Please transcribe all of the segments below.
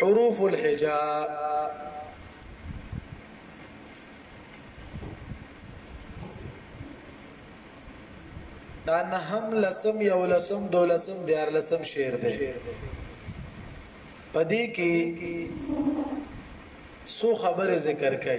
حروف الهجاء دا نهم لسم یو لسم دو لسم دیار لسم شعر دی پدې کې سو خبره ذکر کړي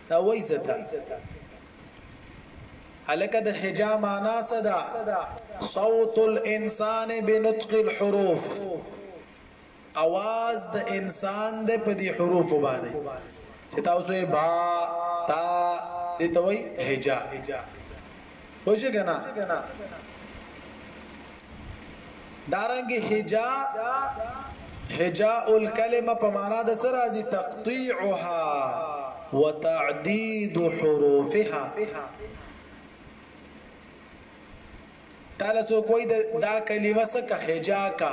دا وای زتا الک د حجا معنا صدا صوت الانسان بنطق الحروف اواز د انسان د په دې حروف باندې چې تاسو با تا دې توي حجا پوجې کنا دارنګ حجا حجا الکلمه په معنا د سر ازي تقطيعها وتعديد حروفها تعالی سو کوئی دا کلمه سکه حجا کا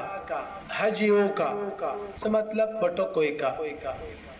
حجیو کا څه مطلب پټو کوئی کا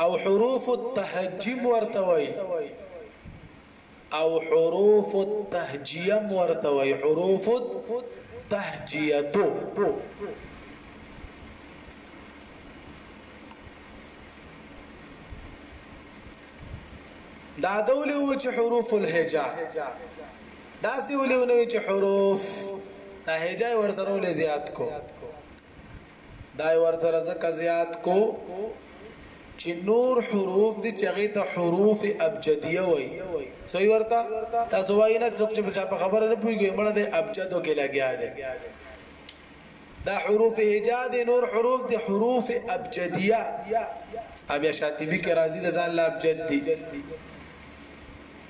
او حروف التهجیم ورته وای او حروف التهجیم ورته وای حروف التهجیتو دا دولې و چې حروف الهجا دا سی ولې و چې حروف دا هجا ور سره ولې زیات کو دا یې ورسره ځکه زیات کو چې نور حروف دي چې هغه ته حروف ابجدیه وایي صحیح ورته تاسو وایي نه څوک چې چا په خبره نه پوهیږي مړه د ابجدو کې لګیا دی دا حروف هجا دي نور حروف دي حروف ابجدیه ابیا شاطبی کې راځي د ځان لا ابجد دي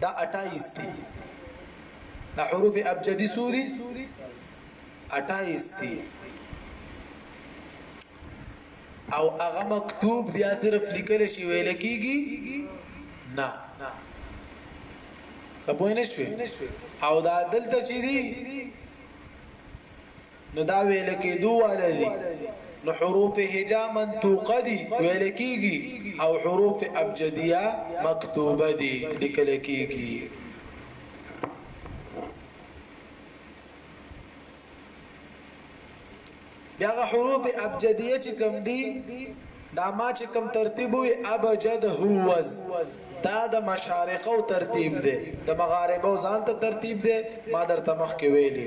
دا 28 دي دا حروف ابجدي سو دي 28 دي او هغه مکتوب دی صرف لیکل شي ویل کیږي نه کپوینه شوي او دا دلته چي دي نو دا ویل کیدو واله دي نو حروف هجاء منطوقه دي ویل کیږي او حروف ابجدیه مکتوبه دي لیکل کیږي بیا غ حروف ابجدیه چې کوم دي دا ما چې کوم ترتیب وي ابجد هوز دا د مشارقه او ترتیب دی د مغاربه او ځان ته ترتیب دی ما درته مخ کې ویلي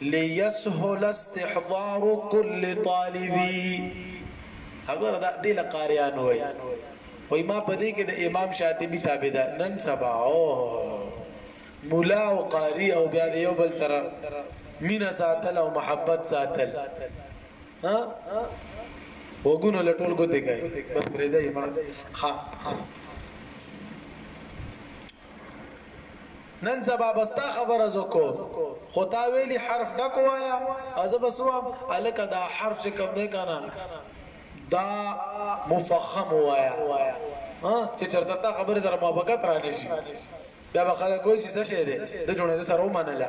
ليسهل استحضار كل طالبي خبر دا دې لقاریان وای وای ما په دې کې د امام شاطبی تابعدار نن سبا او مولا او قاری او بیا د یو بل سره مینا ساتل او محبت ساتل ها وګونو لټول ګوتې کوي بس پرې دا ایمان ها نن سبا بستا خبره زکو خو تا ویلی حرف ډک وایا از بسوام الکه دا حرف چې کوم دی کنه دا مفخم وایا ها چې چرته تا خبره سره موافقت را نشي بیا به خلک وایي چې څه شی دی د جوړه سره ومنله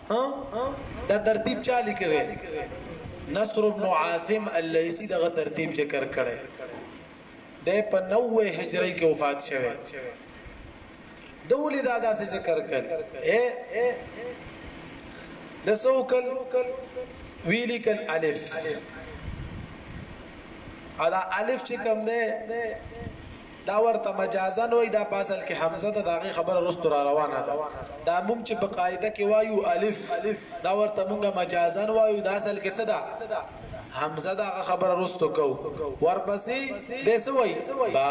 ها دا ترتیب چا لیکلی نصر ابن عاصم الليثي دغه ترتیب ذکر کړي د په 90 هجری کې وفات شوه د ولید ادا سے ذکر کړي اے د سوکل ویلی کل الف ادا الف چې کوم ده دا ورته مجازاً وایي دا په اصل کې همزه ده د هغې خبره وروسته راروانه ده دا موږ چې په قاعده کې وایو الف دا ورته موږ مجازاً وایو دا اصل کې څه ده همزه ده هغه خبره وروسته کوو ورپسې دی څه وایي با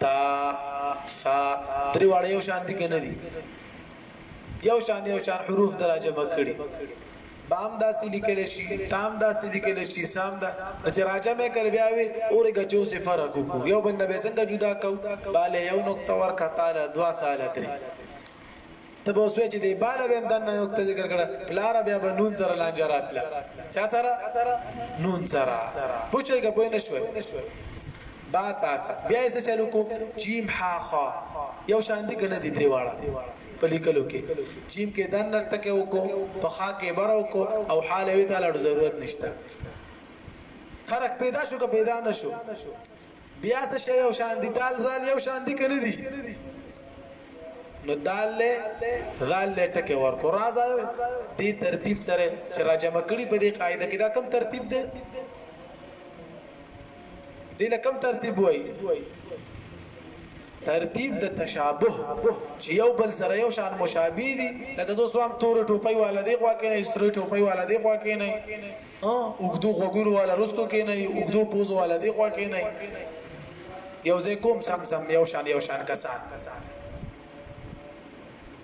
تا ثا درې واړه یو شان دي که نه دي یو شان یو شان حروف دراجمه کړي بام داسې لیکل شي تام داسې لیکل شي سام دا چې راجه مې کړ بیا وی اورې غچو سي فرق کو یو بل نه به څنګه جدا کو باله یو نقطه ور کا تعالی دوا تعالی درې ته به سوچ دی باله به دن نه نقطه ذکر کړه پلار بیا به نون سره لانجرات لا چا سره نون سره پوښیږي په نه شوي با تا بیا یې چلو کو جیم ح خ یو شان دي کنه دي درې واړه په لیکلو کې جیم کې دنه ټکه وکړو په خا کې بر وکړو او حال وی تعالی ضرورت نشته فرق پیدا شو که پیدا نشو بیا څه شی یو شان دي دال زال یو شان دي کنه دي نو دال له غال له ټکه ورکو راز دې ترتیب سره چې راجمه کړي په دې قاعده کې دا کم ترتیب دی دې له کوم ترتیب وایي ترتیب د تشابه چې یو بل سره یو شان مشابه دي لکه زه سوام تور ټوپۍ والا دی خوا کې نه سره ټوپۍ والا دی خوا کې نه ها وګدو غوګونو والا رستو کې نه وګدو پوزو والا دی خوا کې نه یو ځای کوم سم سم یو شان یو شان کسان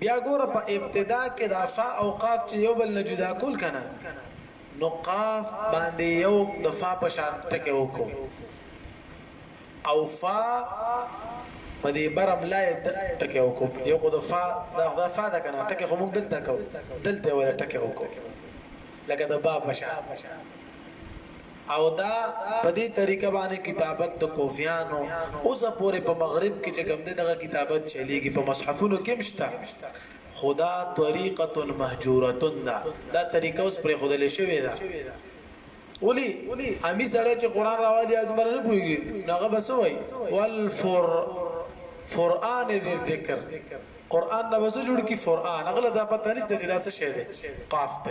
بیا ګوره په ابتدا کې دا فا او قاف چې یو بل نه جدا کول کنه نو قاف باندې یو د فا په شان ټکی وکړو او فا په دې برم لا ټکی وکړو یو خو د فا دا خدا فا دا کنه ټکی خو موږ دلته کو دلته ولا ټکی وکړو لکه د با په شان او دا په دې طریقه باندې کتابت د کوفیانو اوسه پورې په مغرب کې چې کوم دی دغه کتابت چلیږي په مصحفونو کې هم شته خو دا طریقه مهجوره ده دا طریقه اوس پرې ښودل شوې ده ولي امي سره چې قران راوالي یاد مر نه پويږي ناغه بس وای والفر فرآن ذکر قران نه وځو جوړ کی فرآن اغله دا پته نشته چې دا څه شی دی قاف ته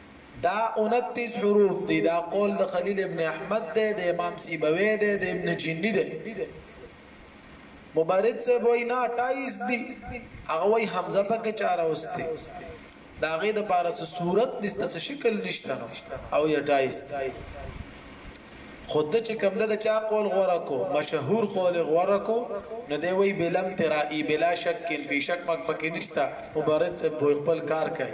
دا انتیس حروف دی دا قول د خلیل ابن احمد دی د امام سیبوی دی د ابن جنی دی مبارد صاحب وای نه 28 دی هغه وای حمزه پکې چا راوسته دا غي د پارس صورت نشته څه شکل نشته نو او یا 28 خود چې کوم د چا قول غوړه کو مشهور قول غوړه کو نو دی وای بلم ترائی بلا شک بشک مک پکې نشته مبارد صاحب خپل کار کوي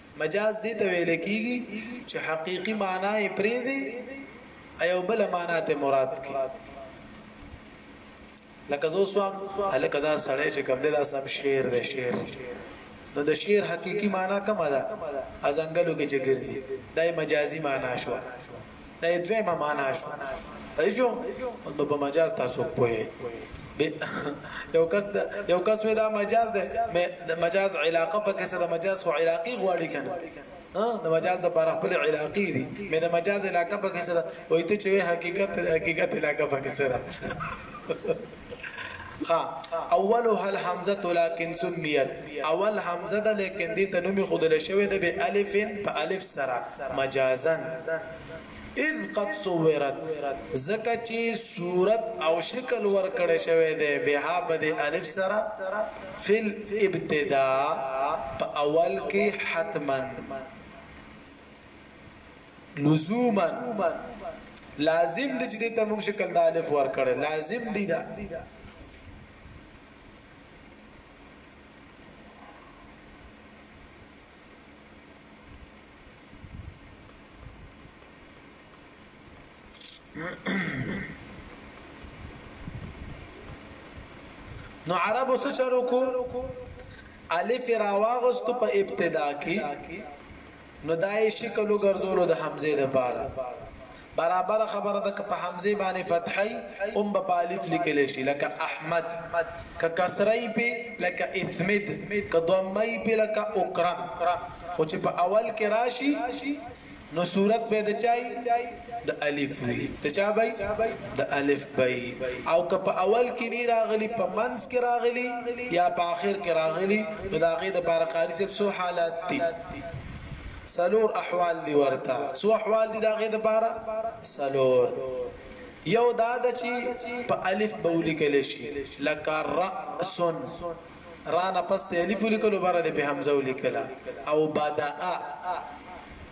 مجاز دې ته ویل کیږي چې حقيقي معنا یې پرې دی ایو بل معنا ته مراد کی لکه زو سوام الکه دا سړی چې کوم دا سم شعر دی شعر نو د شعر حقيقي معنا کومه ده ازنګلو کې چې ګرځي دای مجازي معنا شو دا یې دویمه معنا شو صحیح شو نو په مجاز تاسو پوهې یو کس یو کس وې دا مجاز ده مجاز علاقه په کیسه د مجاز خو علاقي غواړي کنه ها د مجاز د بار خپل علاقي دي مې د مجاز علاقه په کیسه ده وې ته چې حقیقت حقیقت علاقه په کیسه ده خا اولها الحمزه لكن سميت اول حمزه ده لیکن دې ته نوم خودل شوی ده به الف په الف سره مجازا اذ قد صورت زکه چې صورت او شکل ور کړی شوی دی به په دې الف سره فل ابتدا په اول کې حتما لزوما لازم دي چې دې ته موږ شکل د الف ورکړي لازم دي دا نو عربو څه چرو کو الف راواغستو په ابتدا کې نو دا یې شکل وګرځولو د حمزه د پاره برابر خبره ده که په حمزه باندې فتحي ام په الف لیکل شي لکه احمد ک کسرای په لکه اثمد ک ضمای په لکه اکرم خو چې په اول کې راشي نو صورت به د چای د الف وی د چا بای د الف بای او که په اول کې نه راغلی په منس کې راغلی یا په اخر کې راغلی نو دا غي د بار قاری صاحب سو حالات دي سلور احوال دی ورته سو احوال دی دا غي د بار سلور یو دا د چی په الف بولی کله شي لک راس را نه پس ته الف لیکلو بار دی په حمزه لیکلا او بدا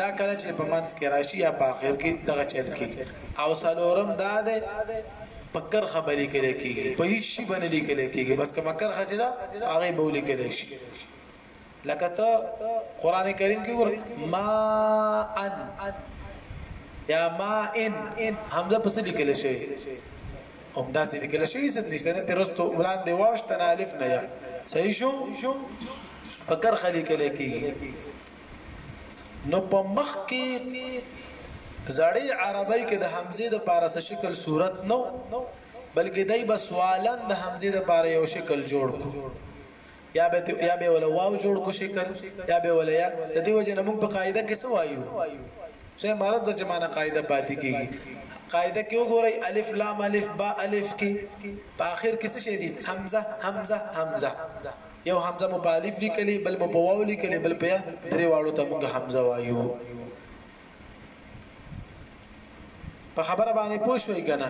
دا کله چې په منځ کې راشي یا په اخر کې دغه چل کی او سلورم دا ده په کرخه بلی کې لیکيږي په هیڅ شي باندې لیکل کېږي بس کما کرخه چې دا هغه به لیکل شي لکه ته قران کریم کې ګور ما ان یا ما ان حمزه پس لیکل شي هم دا سې لیکل شي ست نشته نه ترستو وړاندې واشت نه الف نه یا صحیح شو فکر خلی کله کیږي نو په مخ کې زړی عربی کې د حمزه د پاره څه شکل صورت نو بلکې دای بس والن د حمزه د پاره یو شکل جوړ کو یا به یا به ولا واو جوړ کو شکل یا به ولا یا د دې وجه نه موږ په قاعده کې څه وایو چې مراد د جمانه قاعده پاتې کیږي قاعده کې وګورئ الف لام الف با الف کې په اخر کې څه شي دي حمزه حمزه حمزه یو همزه مو په الف لیکلې بل مو په واو لیکلې بل په یا درې واړو ته موږ همزه وایو په خبره باندې پوه شوي کنه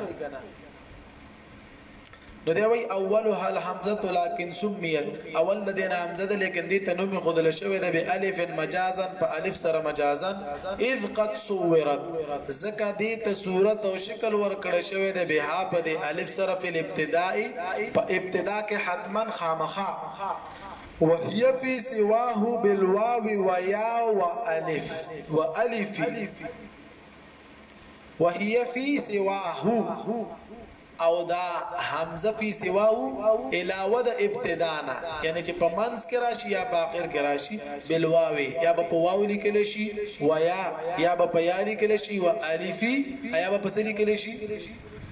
نو دی وی اولها الحمزه لكن سميت اول د دین حمزه ده لیکن دی تنوم خودل شوی ده به الف مجازا په الف سره مجازا اذ قد صورت زکه دی ته صورت او شکل ور کړی شوی ده به په دی الف سره په ابتدائی په ابتدا کې من خامخا وهي في سواه بالواو ويا والف والف وهي في سواه او دا حمزه فی سواو علاوه د ابتدانا یعنی چې په منځ کې راشي یا په اخر کې راشي بلواوی یا په واو لیکل شي و یا یا په یا لیکل شي و الفی یا په سری لیکل شي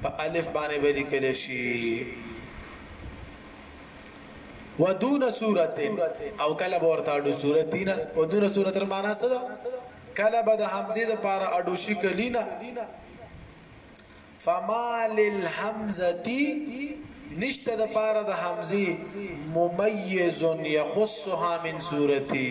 په الف باندې به لیکل شي ودون صورت او کله به ورته اډو صورت دینا ودون صورت معنا څه ده کله به د حمزه د پاره اډو شي کلینا فما للحمزه نشته د پاره د حمزه ممیز یخصها من صورتي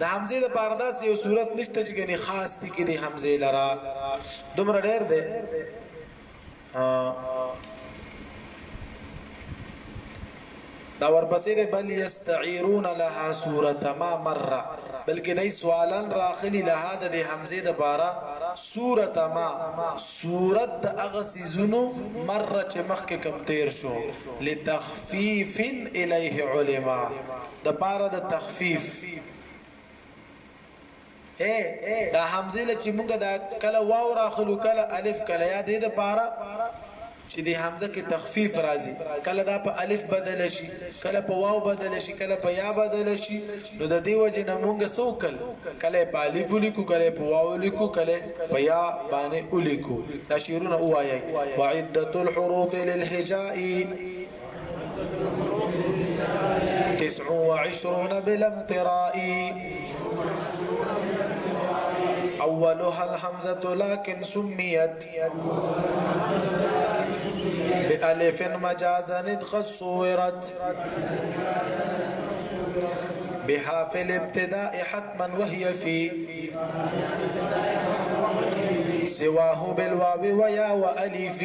د همزې د پاره داسې یو صورت نشته چې ګنې خاص دي کې دي همزې لرا دومره ډېر دی دا ورپسې ده بل یستعیرون لها سورۃ ما مر بلکې دای سوالن راخلی لها د حمزه د بارا سورۃ ما سورۃ اغه سيزونو مر چې مخکې کم تیر شو لتخفیف الیه علما دپاره د تخفیف اې دا حمزه له چې موږ دا کله واو راخلو کله الف کله یا دې د پاره چې د حمزه کې تخفیف راځي کله دا په الف بدل شي کله په واو بدل شي کله په یا بدل شي نو د دې وجه نه موږ سوکل کله په الف لیکو کله په واو لیکو کله په یا باندې لیکو دا شعرونه وایي وعده الحروف للهجاء تسع وعشرون امتراء أولها الهمزة لكن سميت بألف مجازا إذ قد صورت بها في الابتداء حتما وهي في سواه بالواو ويا وألف